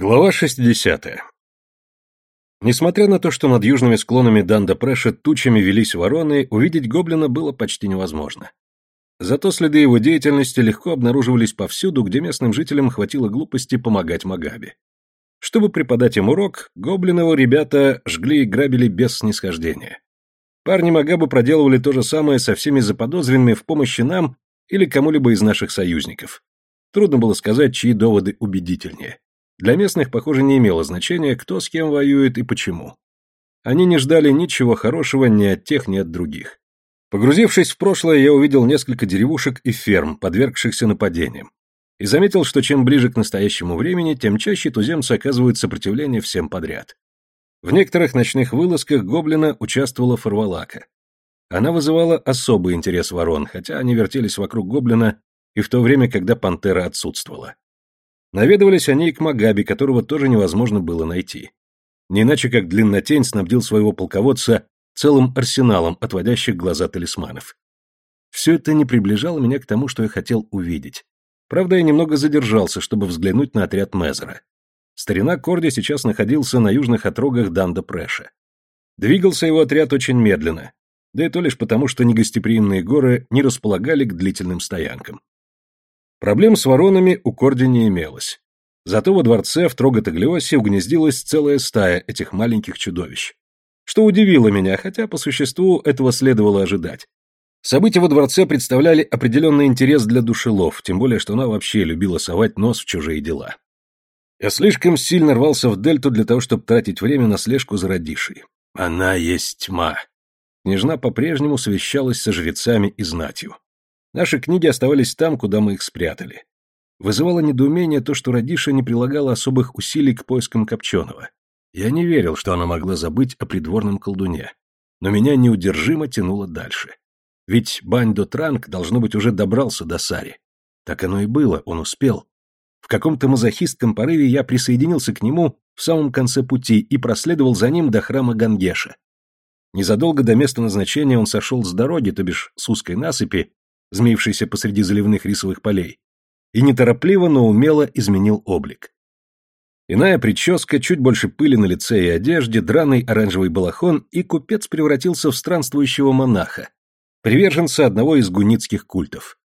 Глава 60. Несмотря на то, что над южными склонами Данда Прэша тучами велись вороны, увидеть гоблина было почти невозможно. Зато следы его деятельности легко обнаруживались повсюду, где местным жителям хватило глупости помогать Магабе. Чтобы преподать им урок, гоблиново ребята жгли и грабили без снисхождения. Парни Магабы проделывали то же самое со всеми заподозренными в помощи нам или кому-либо из наших союзников. Трудно было сказать, чьи доводы убедительнее. Для местных, похоже, не имело значения, кто с кем воюет и почему. Они не ждали ничего хорошего ни от тех, ни от других. Погрузившись в прошлое, я увидел несколько деревушек и ферм, подвергшихся нападениям, и заметил, что чем ближе к настоящему времени, тем чаще туземцы оказывают сопротивление всем подряд. В некоторых ночных вылазках гоблина участвовала Фарвалака. Она вызывала особый интерес ворон, хотя они вертелись вокруг гоблина и в то время, когда пантера отсутствовала. Наведывались они и к Магаби, которого тоже невозможно было найти. Не иначе, как Длиннотень снабдил своего полководца целым арсеналом отводящих глаза талисманов. Все это не приближало меня к тому, что я хотел увидеть. Правда, я немного задержался, чтобы взглянуть на отряд Мезера. Старина Корди сейчас находился на южных отрогах Данда Прэша. Двигался его отряд очень медленно, да и то лишь потому, что негостеприимные горы не располагали к длительным стоянкам. Проблем с воронами у Корди не имелось. Зато во дворце в Троготоглиосе угнездилась целая стая этих маленьких чудовищ. Что удивило меня, хотя по существу этого следовало ожидать. События во дворце представляли определенный интерес для душелов, тем более, что она вообще любила совать нос в чужие дела. Я слишком сильно рвался в дельту для того, чтобы тратить время на слежку за Радишей. Она есть тьма. Княжна по-прежнему совещалась со жрецами и знатью. Наши книги оставались там, куда мы их спрятали. Вызывало недоумение то, что Радиша не прилагала особых усилий к поискам Копченого. Я не верил, что она могла забыть о придворном колдуне. Но меня неудержимо тянуло дальше. Ведь Бандо Транк, должно быть, уже добрался до Сари. Так оно и было, он успел. В каком-то мазохистском порыве я присоединился к нему в самом конце пути и проследовал за ним до храма Гангеша. Незадолго до места назначения он сошел с дороги, то бишь с узкой насыпи, змеившийся посреди заливных рисовых полей, и неторопливо, но умело изменил облик. Иная прическа, чуть больше пыли на лице и одежде, драный оранжевый балахон, и купец превратился в странствующего монаха, приверженца одного из гуницких культов.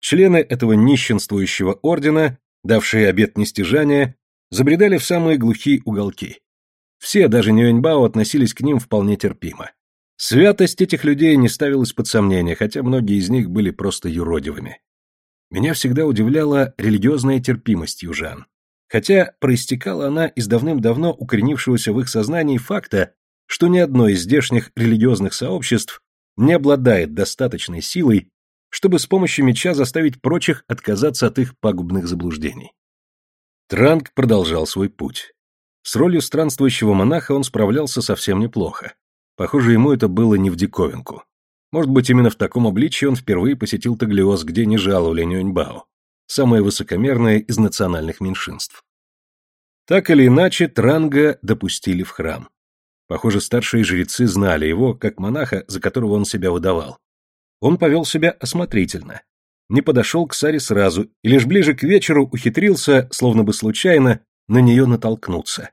Члены этого нищенствующего ордена, давшие обет нестяжания, забредали в самые глухие уголки. Все, даже Нюэньбао, относились к ним вполне терпимо. Святость этих людей не ставилась под сомнение, хотя многие из них были просто юродивыми. Меня всегда удивляла религиозная терпимость южан. Хотя проистекала она из давным-давно укоренившегося в их сознании факта, что ни одно из здешних религиозных сообществ не обладает достаточной силой, чтобы с помощью меча заставить прочих отказаться от их пагубных заблуждений. Транк продолжал свой путь. С ролью странствующего монаха он справлялся совсем неплохо. Похоже, ему это было не в диковинку. Может быть, именно в таком обличии он впервые посетил Таглиоз, где не жаловали Нюньбао, самое высокомерное из национальных меньшинств. Так или иначе, Транга допустили в храм. Похоже, старшие жрецы знали его, как монаха, за которого он себя выдавал. Он повел себя осмотрительно. Не подошел к Саре сразу, и лишь ближе к вечеру ухитрился, словно бы случайно, на нее натолкнуться.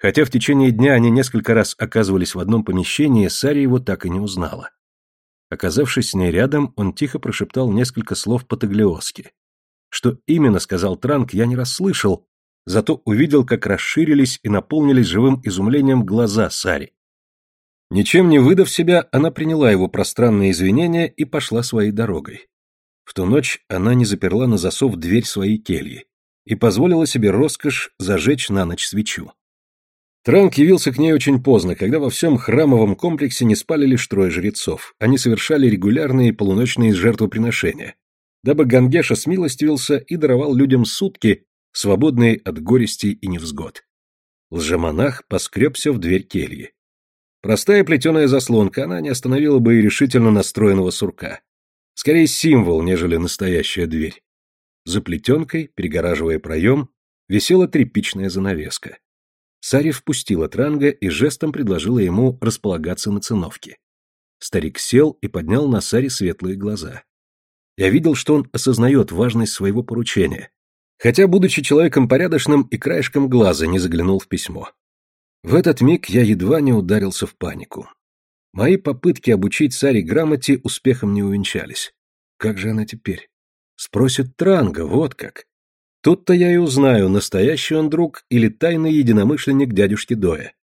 Хотя в течение дня они несколько раз оказывались в одном помещении, Сари его так и не узнала. Оказавшись с ней рядом, он тихо прошептал несколько слов по-таглиоски. Что именно сказал Транк, я не расслышал, зато увидел, как расширились и наполнились живым изумлением глаза Сари. Ничем не выдав себя, она приняла его пространные извинения и пошла своей дорогой. В ту ночь она не заперла на засов дверь своей кельи и позволила себе роскошь зажечь на ночь свечу. Транк явился к ней очень поздно, когда во всем храмовом комплексе не спали лишь трое жрецов. Они совершали регулярные полуночные жертвоприношения, дабы Гангеша смилостивился и даровал людям сутки, свободные от горестей и невзгод. Лжемонах поскребся в дверь кельи. Простая плетеная заслонка, она не остановила бы и решительно настроенного сурка. Скорее символ, нежели настоящая дверь. За плетенкой, перегораживая проем, висела тряпичная занавеска. Сари впустила Транга и жестом предложила ему располагаться на циновке. Старик сел и поднял на Сари светлые глаза. Я видел, что он осознает важность своего поручения, Хотя, будучи человеком порядочным, и краешком глаза не заглянул в письмо. В этот миг я едва не ударился в панику. Мои попытки обучить Саре грамоте успехом не увенчались. Как же она теперь? Спросит Транга, вот как. Тут-то я и узнаю, настоящий он друг или тайный единомышленник дядюшки Доя.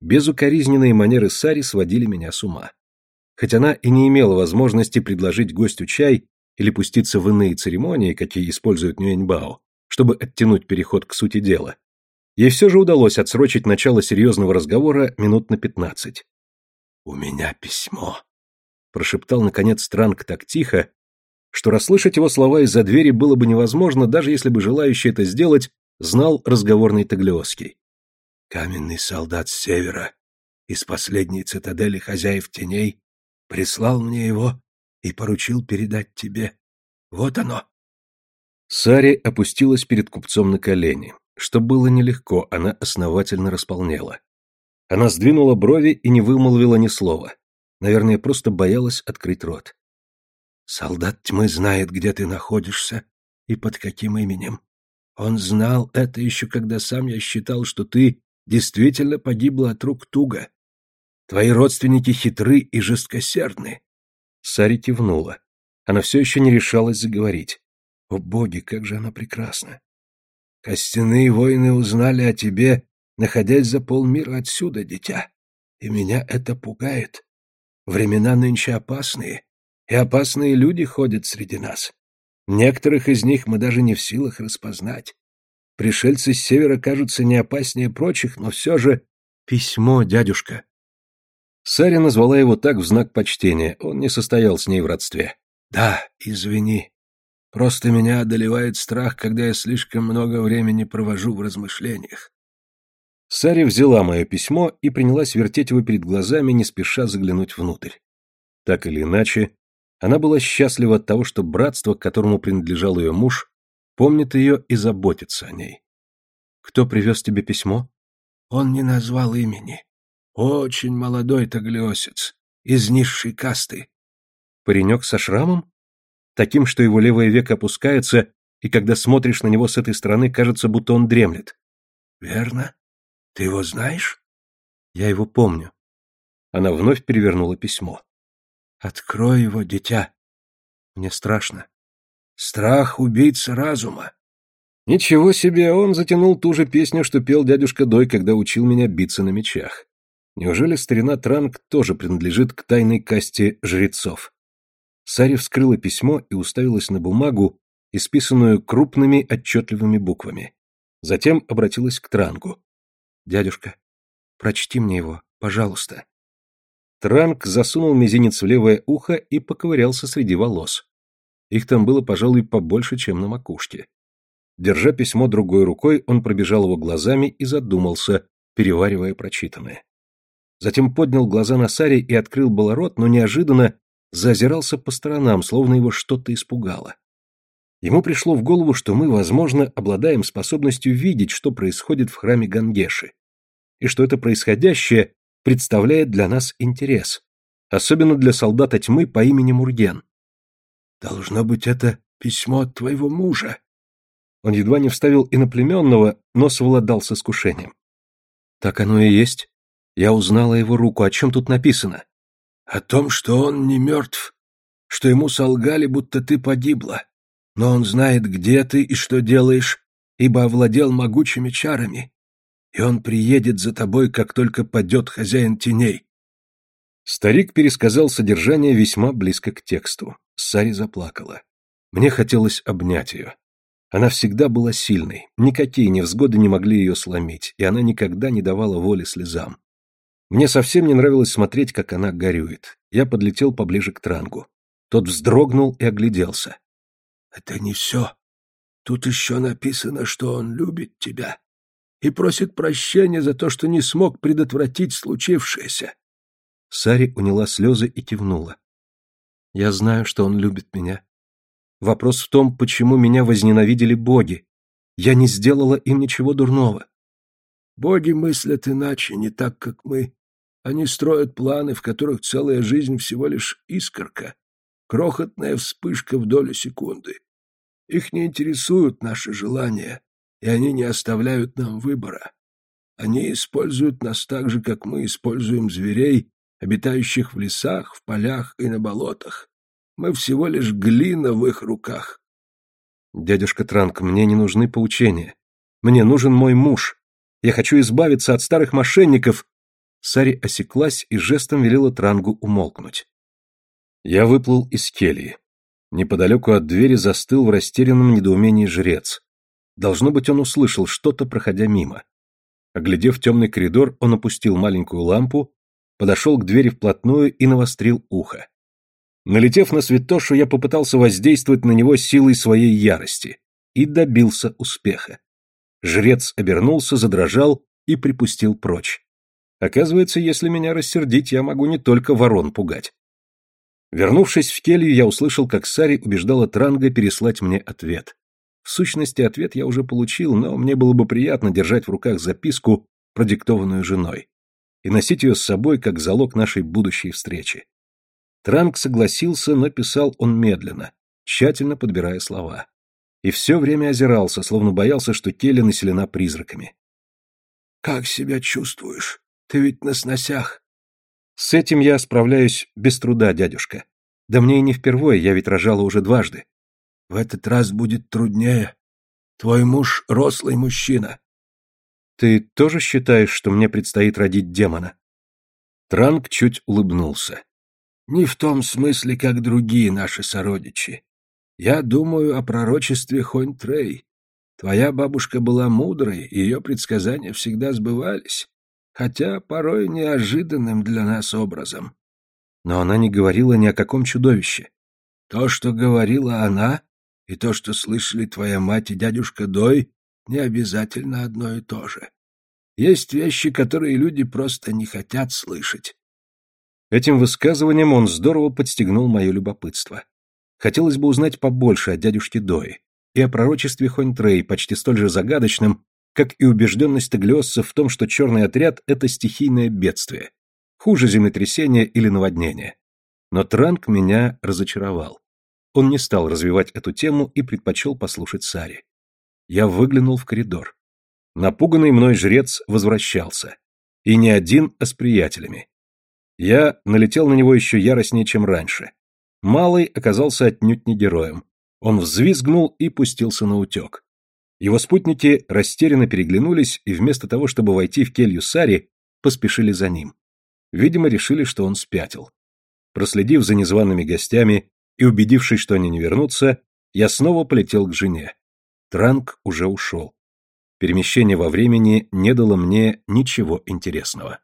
Безукоризненные манеры Сари сводили меня с ума. Хоть она и не имела возможности предложить гостю чай или пуститься в иные церемонии, какие использует Нюэньбао, чтобы оттянуть переход к сути дела, ей все же удалось отсрочить начало серьезного разговора минут на пятнадцать. «У меня письмо», — прошептал, наконец, Странг так тихо, что расслышать его слова из-за двери было бы невозможно, даже если бы желающий это сделать знал разговорный Таглиоский. Каменный солдат с севера, из последней цитадели хозяев теней, прислал мне его и поручил передать тебе. Вот оно. Сари опустилась перед купцом на колени. Что было нелегко, она основательно располнела. Она сдвинула брови и не вымолвила ни слова. Наверное, просто боялась открыть рот. «Солдат тьмы знает, где ты находишься и под каким именем. Он знал это еще, когда сам я считал, что ты действительно погибла от рук Туга. Твои родственники хитры и жесткосердны. Сари кивнула. Она все еще не решалась заговорить. О боги, как же она прекрасна! Костяные воины узнали о тебе, находясь за полмира отсюда, дитя. И меня это пугает. Времена нынче опасные, и опасные люди ходят среди нас. Некоторых из них мы даже не в силах распознать. Пришельцы с севера кажутся не опаснее прочих, но все же... Письмо, дядюшка. Саря назвала его так в знак почтения, он не состоял с ней в родстве. Да, извини. Просто меня одолевает страх, когда я слишком много времени провожу в размышлениях. Саря взяла мое письмо и принялась вертеть его перед глазами, не спеша заглянуть внутрь. Так или иначе, она была счастлива от того, что братство, к которому принадлежал ее муж, помнит ее и заботится о ней. Кто привез тебе письмо? Он не назвал имени. Очень молодой таглиосец, из низшей касты. Паренек со шрамом? Таким, что его левое веко опускается, и когда смотришь на него с этой стороны, кажется, будто он дремлет. Верно. Ты его знаешь? Я его помню. Она вновь перевернула письмо. Открой его, дитя. Мне страшно. Страх убийца разума. Ничего себе, он затянул ту же песню, что пел дядюшка Дой, когда учил меня биться на мечах. Неужели старина Транк тоже принадлежит к тайной касте жрецов? Сари вскрыла письмо и уставилась на бумагу, исписанную крупными отчетливыми буквами. Затем обратилась к Трангу. «Дядюшка, прочти мне его, пожалуйста». Транк засунул мизинец в левое ухо и поковырялся среди волос. Их там было, пожалуй, побольше, чем на макушке. Держа письмо другой рукой, он пробежал его глазами и задумался, переваривая прочитанное. Затем поднял глаза на Сари и открыл было рот, но неожиданно зазирался по сторонам, словно его что-то испугало. Ему пришло в голову, что мы, возможно, обладаем способностью видеть, что происходит в храме Гангеши, и что это происходящее представляет для нас интерес, особенно для солдата тьмы по имени Мурген. Должно быть, это письмо от твоего мужа. Он едва не вставил иноплеменного, но совладал с искушением. Так оно и есть. Я узнала его руку. О чем тут написано? О том, что он не мертв, что ему солгали, будто ты погибла. Но он знает, где ты и что делаешь, ибо овладел могучими чарами. И он приедет за тобой, как только падет хозяин теней. Старик пересказал содержание весьма близко к тексту. Сари заплакала. Мне хотелось обнять ее. Она всегда была сильной, никакие невзгоды не могли ее сломить, и она никогда не давала воли слезам. Мне совсем не нравилось смотреть, как она горюет. Я подлетел поближе к Трангу. Тот вздрогнул и огляделся. «Это не все. Тут еще написано, что он любит тебя и просит прощения за то, что не смог предотвратить случившееся». Сари уняла слезы и кивнула. Я знаю, что он любит меня. Вопрос в том, почему меня возненавидели боги. Я не сделала им ничего дурного. Боги мыслят иначе, не так, как мы. Они строят планы, в которых целая жизнь всего лишь искорка, крохотная вспышка в долю секунды. Их не интересуют наши желания, и они не оставляют нам выбора. Они используют нас так же, как мы используем зверей, обитающих в лесах, в полях и на болотах. Мы всего лишь глина в их руках. Дядюшка Транк, мне не нужны поучения. Мне нужен мой муж. Я хочу избавиться от старых мошенников. Сари осеклась и жестом велела Трангу умолкнуть. Я выплыл из кельи. Неподалеку от двери застыл в растерянном недоумении жрец. Должно быть, он услышал что-то, проходя мимо. Оглядев темный коридор, он опустил маленькую лампу, подошел к двери вплотную и навострил ухо. Налетев на святошу, я попытался воздействовать на него силой своей ярости и добился успеха. Жрец обернулся, задрожал и припустил прочь. Оказывается, если меня рассердить, я могу не только ворон пугать. Вернувшись в келью, я услышал, как Сари убеждала Транга переслать мне ответ. В сущности, ответ я уже получил, но мне было бы приятно держать в руках записку, продиктованную женой, и носить ее с собой как залог нашей будущей встречи. Транг согласился, но писал он медленно, тщательно подбирая слова. И все время озирался, словно боялся, что келья населена призраками. «Как себя чувствуешь? Ты ведь на сносях?» С этим я справляюсь без труда, дядюшка. Да мне и не впервые, я ведь рожала уже дважды. В этот раз будет труднее. Твой муж — рослый мужчина. Ты тоже считаешь, что мне предстоит родить демона? Транк чуть улыбнулся. Не в том смысле, как другие наши сородичи. Я думаю о пророчестве Хонь-Трей. Твоя бабушка была мудрой, и ее предсказания всегда сбывались хотя порой неожиданным для нас образом. Но она не говорила ни о каком чудовище. То, что говорила она, и то, что слышали твоя мать и дядюшка Дой, не обязательно одно и то же. Есть вещи, которые люди просто не хотят слышать. Этим высказыванием он здорово подстегнул мое любопытство. Хотелось бы узнать побольше о дядюшке Дой и о пророчестве Хонь-Трей, почти столь же загадочном, как и убежденность таглиоссов в том, что черный отряд — это стихийное бедствие, хуже землетрясения или наводнения. Но Транк меня разочаровал. Он не стал развивать эту тему и предпочел послушать Сари. Я выглянул в коридор. Напуганный мной жрец возвращался. И не один, а с приятелями. Я налетел на него еще яростнее, чем раньше. Малый оказался отнюдь не героем. Он взвизгнул и пустился на утек. Его спутники растерянно переглянулись и вместо того, чтобы войти в келью Сари, поспешили за ним. Видимо, решили, что он спятил. Проследив за незваными гостями и убедившись, что они не вернутся, я снова полетел к жене. Транк уже ушел. Перемещение во времени не дало мне ничего интересного.